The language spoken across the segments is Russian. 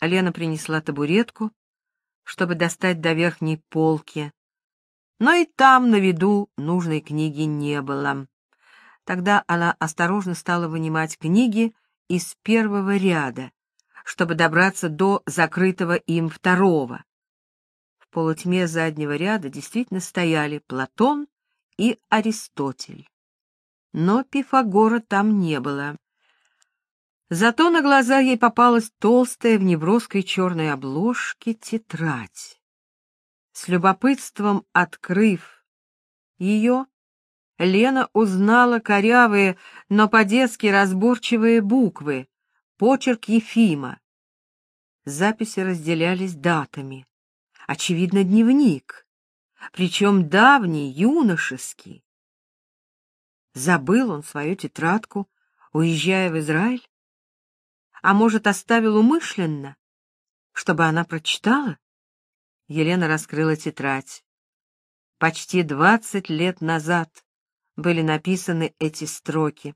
Лена принесла табуретку, чтобы достать до верхней полки, но и там на виду нужной книги не было. Тогда она осторожно стала вынимать книги из первого ряда, чтобы добраться до закрытого им второго. В полутьме заднего ряда действительно стояли Платон и Аристотель. Но Пифагора там не было. Зато на глаза ей попалась толстая в неброской черной обложке тетрадь. С любопытством открыв ее, Лена узнала корявые, но по-детски разборчивые буквы, почерк Ефима. Записи разделялись датами. Очевидно, дневник, причем давний, юношеский. Забыл он свою тетрадку, уезжая в Израиль? А может, оставил умышленно, чтобы она прочитала? Елена раскрыла тетрадь. Почти двадцать лет назад были написаны эти строки.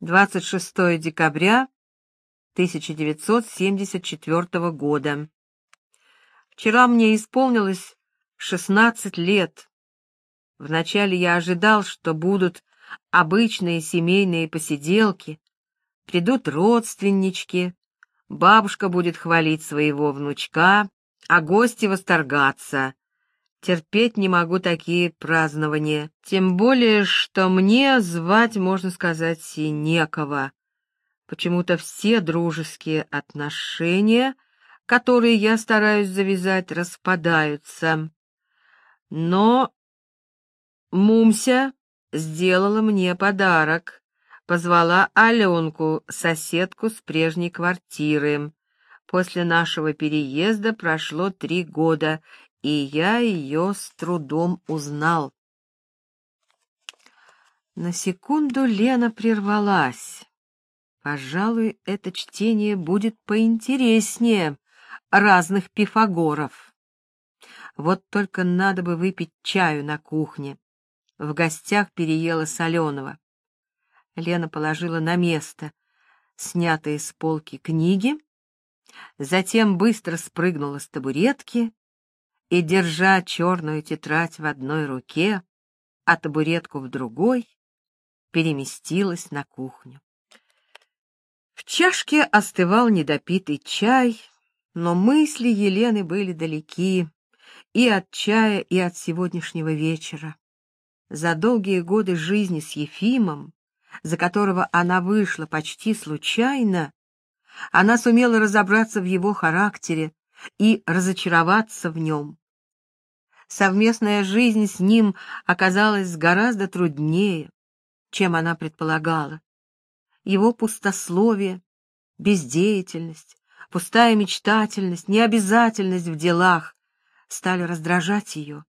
26 декабря 1974 года. Вчера мне исполнилось 16 лет. Вначале я ожидал, что будут обычные семейные посиделки, придут родственнички, бабушка будет хвалить своего внучка, а гости восторгаться. Терпеть не могу такие празднования, тем более, что мне звать, можно сказать, и некого. Почему-то все дружеские отношения, которые я стараюсь завязать, распадаются. Но Мумся сделала мне подарок, позвала Аленку, соседку с прежней квартиры. После нашего переезда прошло три года, и я ее с трудом узнал. На секунду Лена прервалась. Пожалуй, это чтение будет поинтереснее разных пифагоров. Вот только надо бы выпить чаю на кухне. В гостях переела соленого. Лена положила на место снятые с полки книги затем быстро спрыгнула с табуретки и, держа черную тетрадь в одной руке, а табуретку в другой, переместилась на кухню. В чашке остывал недопитый чай, но мысли Елены были далеки и от чая, и от сегодняшнего вечера. За долгие годы жизни с Ефимом, за которого она вышла почти случайно, она сумела разобраться в его характере и разочароваться в нем. Совместная жизнь с ним оказалась гораздо труднее, чем она предполагала. Его пустословие, бездеятельность, пустая мечтательность, необязательность в делах стали раздражать ее.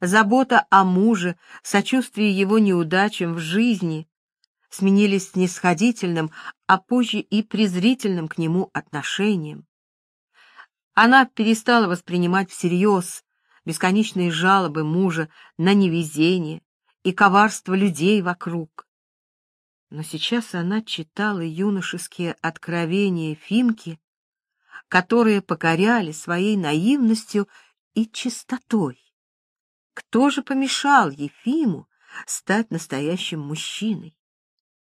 Забота о муже, сочувствие его неудачам в жизни сменились снисходительным, а позже и презрительным к нему отношением. Она перестала воспринимать всерьез бесконечные жалобы мужа на невезение и коварство людей вокруг. Но сейчас она читала юношеские откровения Фимки, которые покоряли своей наивностью и чистотой. Кто же помешал Ефиму стать настоящим мужчиной?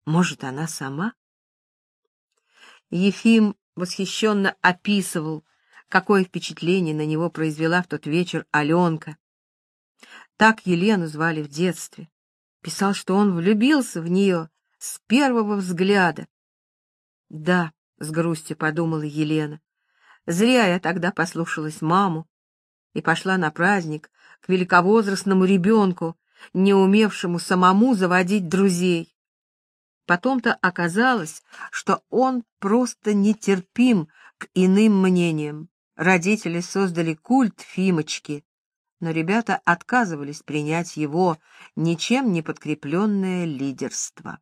Может, она сама? Ефим восхищенно описывал, какое впечатление на него произвела в тот вечер Аленка. Так Елену звали в детстве. Писал, что он влюбился в нее с первого взгляда. Да, с грустью подумала Елена. Зря я тогда послушалась маму и пошла на праздник к великовозрастному ребенку, не умевшему самому заводить друзей. Потом-то оказалось, что он просто нетерпим к иным мнениям. Родители создали культ Фимочки, но ребята отказывались принять его ничем не подкрепленное лидерство.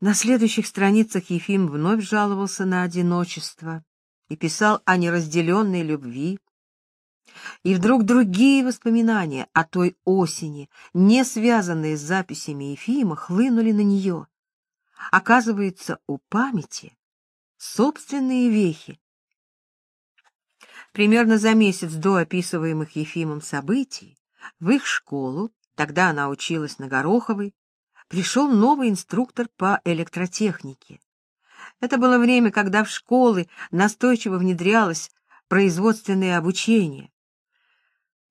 На следующих страницах Ефим вновь жаловался на одиночество и писал о неразделенной любви, и вдруг другие воспоминания о той осени, не связанные с записями Ефима, хлынули на нее. Оказывается, у памяти собственные вехи. Примерно за месяц до описываемых Ефимом событий в их школу, тогда она училась на Гороховой, пришел новый инструктор по электротехнике. Это было время, когда в школы настойчиво внедрялось производственное обучение.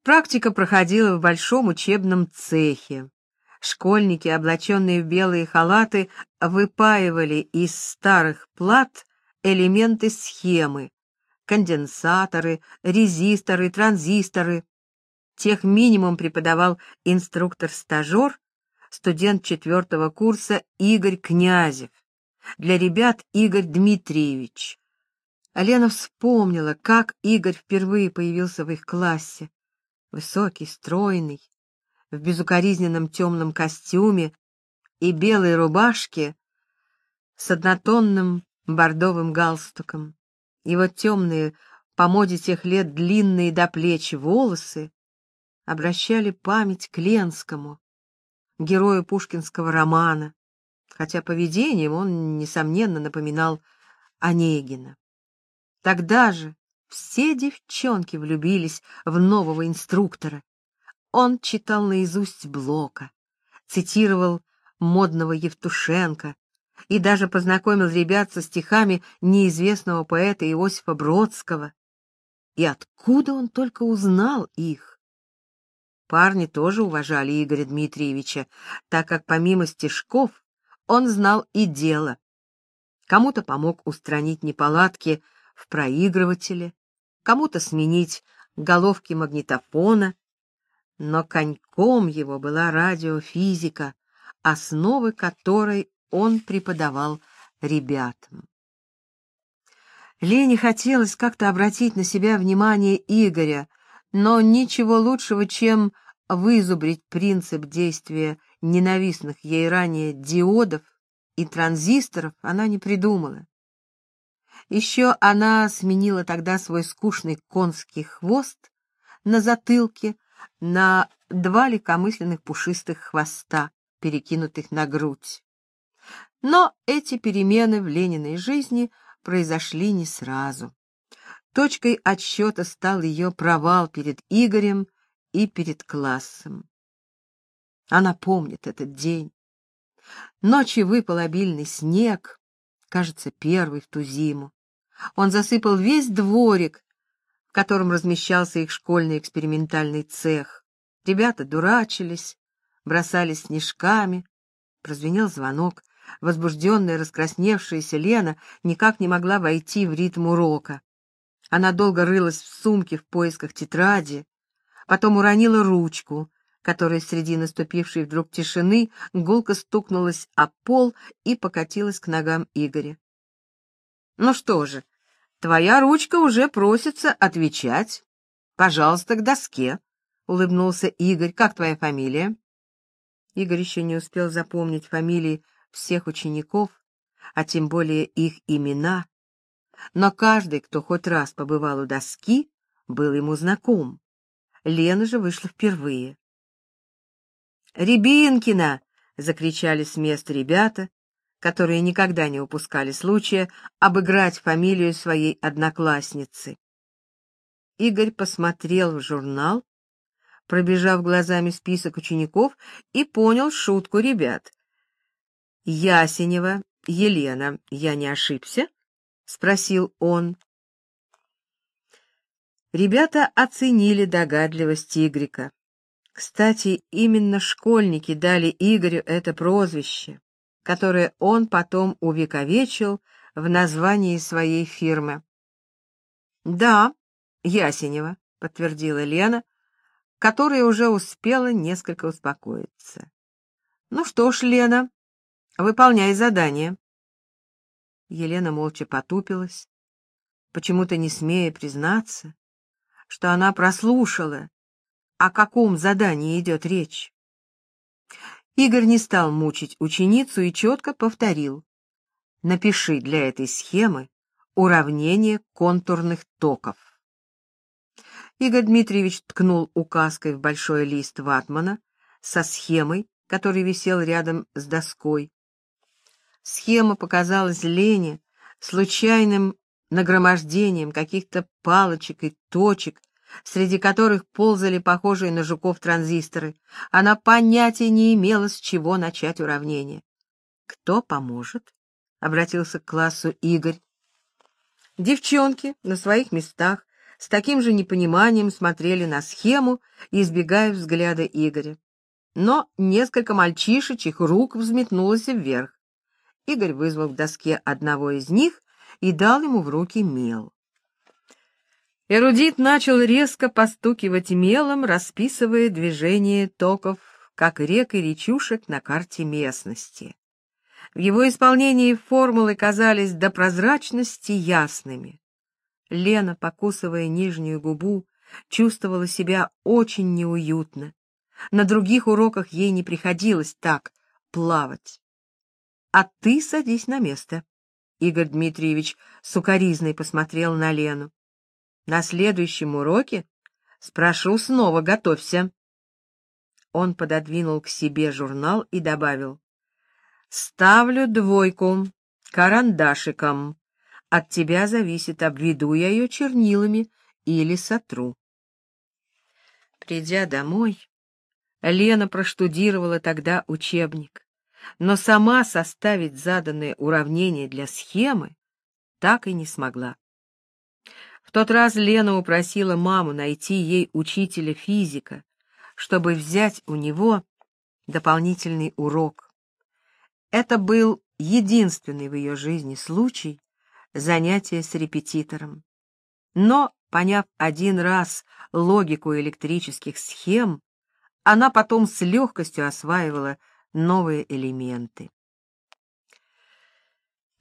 Практика проходила в большом учебном цехе. Школьники, облаченные в белые халаты, выпаивали из старых плат элементы схемы, конденсаторы, резисторы, транзисторы. Тех минимум преподавал инструктор-стажер, студент четвертого курса Игорь Князев. Для ребят Игорь Дмитриевич. Алена вспомнила, как Игорь впервые появился в их классе. Высокий, стройный, в безукоризненном темном костюме и белой рубашке с однотонным бордовым галстуком. Его темные, по моде тех лет длинные до плеч волосы обращали память к Ленскому, герою пушкинского романа, хотя поведением он, несомненно, напоминал Онегина. Тогда же все девчонки влюбились в нового инструктора. Он читал наизусть Блока, цитировал модного Евтушенко, и даже познакомил ребят со стихами неизвестного поэта Иосифа Бродского. И откуда он только узнал их? Парни тоже уважали Игоря Дмитриевича, так как помимо стишков он знал и дело. Кому-то помог устранить неполадки в проигрывателе, кому-то сменить головки магнитофона, но коньком его была радиофизика, основы которой он преподавал ребятам. Лене хотелось как-то обратить на себя внимание Игоря, но ничего лучшего, чем вызубрить принцип действия ненавистных ей ранее диодов и транзисторов, она не придумала. Еще она сменила тогда свой скучный конский хвост на затылке на два легкомысленных пушистых хвоста, перекинутых на грудь. Но эти перемены в Лениной жизни произошли не сразу. Точкой отсчета стал ее провал перед Игорем и перед классом. Она помнит этот день. Ночью выпал обильный снег, кажется, первый в ту зиму. Он засыпал весь дворик, в котором размещался их школьный экспериментальный цех. Ребята дурачились, бросались снежками. Прозвенел звонок. Возбужденная, раскрасневшаяся Лена никак не могла войти в ритм урока. Она долго рылась в сумке в поисках тетради, потом уронила ручку, которая среди наступившей вдруг тишины гулко стукнулась о пол и покатилась к ногам Игоря. «Ну что же, твоя ручка уже просится отвечать. Пожалуйста, к доске», — улыбнулся Игорь. «Как твоя фамилия?» Игорь еще не успел запомнить фамилии всех учеников, а тем более их имена, но каждый, кто хоть раз побывал у доски, был ему знаком. Лена же вышла впервые. «Рябинкина!» — закричали с места ребята, которые никогда не упускали случая обыграть фамилию своей одноклассницы. Игорь посмотрел в журнал, пробежав глазами список учеников, и понял шутку ребят. Ясенева Елена, я не ошибся? спросил он. Ребята оценили догадливость Игрика. Кстати, именно школьники дали Игорю это прозвище, которое он потом увековечил в названии своей фирмы. Да, Ясенева, подтвердила Лена, которая уже успела несколько успокоиться. Ну что ж, Лена, Выполняй задание. Елена молча потупилась, почему-то не смея признаться, что она прослушала, о каком задании идет речь. Игорь не стал мучить ученицу и четко повторил. Напиши для этой схемы уравнение контурных токов. Игорь Дмитриевич ткнул указкой в большой лист ватмана со схемой, который висел рядом с доской. Схема показалась Лене случайным нагромождением каких-то палочек и точек, среди которых ползали похожие на жуков транзисторы, она понятия не имела, с чего начать уравнение. «Кто поможет?» — обратился к классу Игорь. Девчонки на своих местах с таким же непониманием смотрели на схему, избегая взгляда Игоря. Но несколько мальчишечьих рук взметнулось вверх. Игорь вызвал к доске одного из них и дал ему в руки мел. Эрудит начал резко постукивать мелом, расписывая движение токов, как рек и речушек на карте местности. В его исполнении формулы казались до прозрачности ясными. Лена, покусывая нижнюю губу, чувствовала себя очень неуютно. На других уроках ей не приходилось так плавать. «А ты садись на место», — Игорь Дмитриевич сукоризной посмотрел на Лену. На следующем уроке спрошу снова, готовься. Он пододвинул к себе журнал и добавил. Ставлю двойку, карандашиком. От тебя зависит, обведу я ее чернилами или сотру. Придя домой, Лена проштудировала тогда учебник, но сама составить заданное уравнение для схемы так и не смогла. Тот раз Лена упросила маму найти ей учителя физика, чтобы взять у него дополнительный урок. Это был единственный в ее жизни случай занятия с репетитором. Но, поняв один раз логику электрических схем, она потом с легкостью осваивала новые элементы.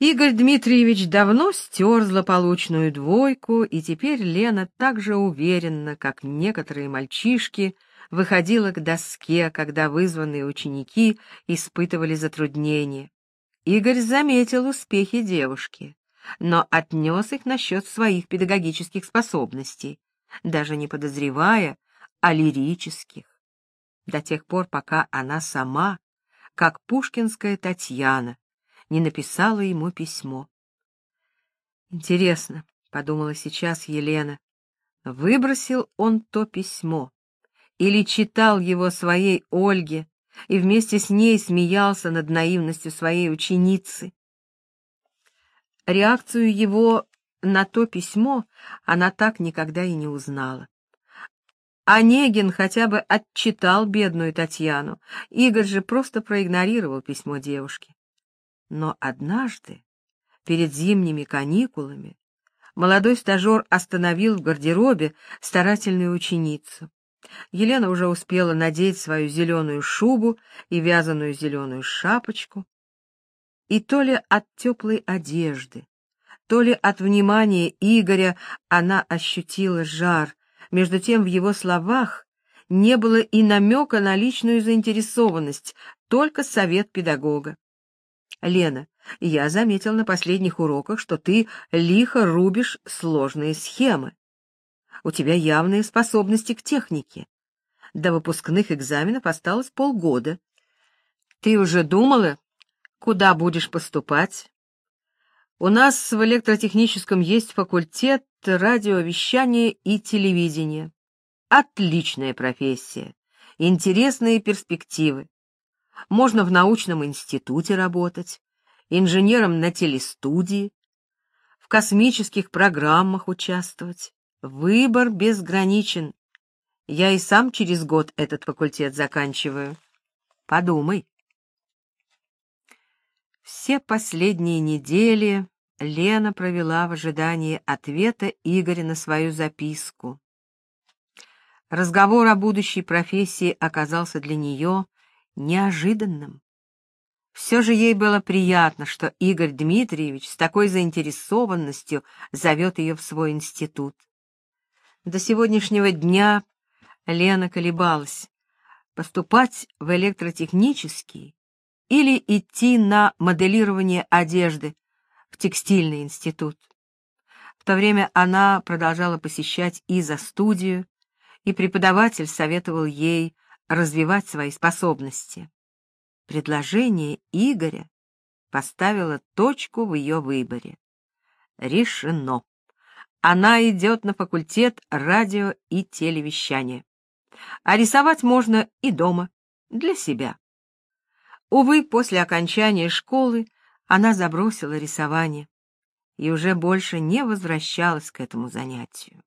Игорь Дмитриевич давно стер злополучную двойку, и теперь Лена так же уверенно, как некоторые мальчишки, выходила к доске, когда вызванные ученики испытывали затруднения. Игорь заметил успехи девушки, но отнес их насчет своих педагогических способностей, даже не подозревая о лирических, до тех пор, пока она сама, как пушкинская Татьяна, не написала ему письмо. Интересно, подумала сейчас Елена, выбросил он то письмо или читал его своей Ольге и вместе с ней смеялся над наивностью своей ученицы. Реакцию его на то письмо она так никогда и не узнала. Онегин хотя бы отчитал бедную Татьяну, Игорь же просто проигнорировал письмо девушки. Но однажды, перед зимними каникулами, молодой стажер остановил в гардеробе старательную ученицу. Елена уже успела надеть свою зеленую шубу и вязаную зеленую шапочку. И то ли от теплой одежды, то ли от внимания Игоря она ощутила жар. Между тем в его словах не было и намека на личную заинтересованность, только совет педагога. Лена, я заметил на последних уроках, что ты лихо рубишь сложные схемы. У тебя явные способности к технике. До выпускных экзаменов осталось полгода. Ты уже думала, куда будешь поступать? У нас в электротехническом есть факультет радиовещания и телевидения. Отличная профессия, интересные перспективы можно в научном институте работать, инженером на телестудии, в космических программах участвовать. Выбор безграничен. Я и сам через год этот факультет заканчиваю. Подумай. Все последние недели Лена провела в ожидании ответа Игоря на свою записку. Разговор о будущей профессии оказался для нее неожиданным. Все же ей было приятно, что Игорь Дмитриевич с такой заинтересованностью зовет ее в свой институт. До сегодняшнего дня Лена колебалась, поступать в электротехнический или идти на моделирование одежды в текстильный институт. В то время она продолжала посещать изо-студию, и преподаватель советовал ей развивать свои способности. Предложение Игоря поставило точку в ее выборе. решено. Она идет на факультет радио и телевещания. А рисовать можно и дома, для себя. Увы, после окончания школы она забросила рисование и уже больше не возвращалась к этому занятию.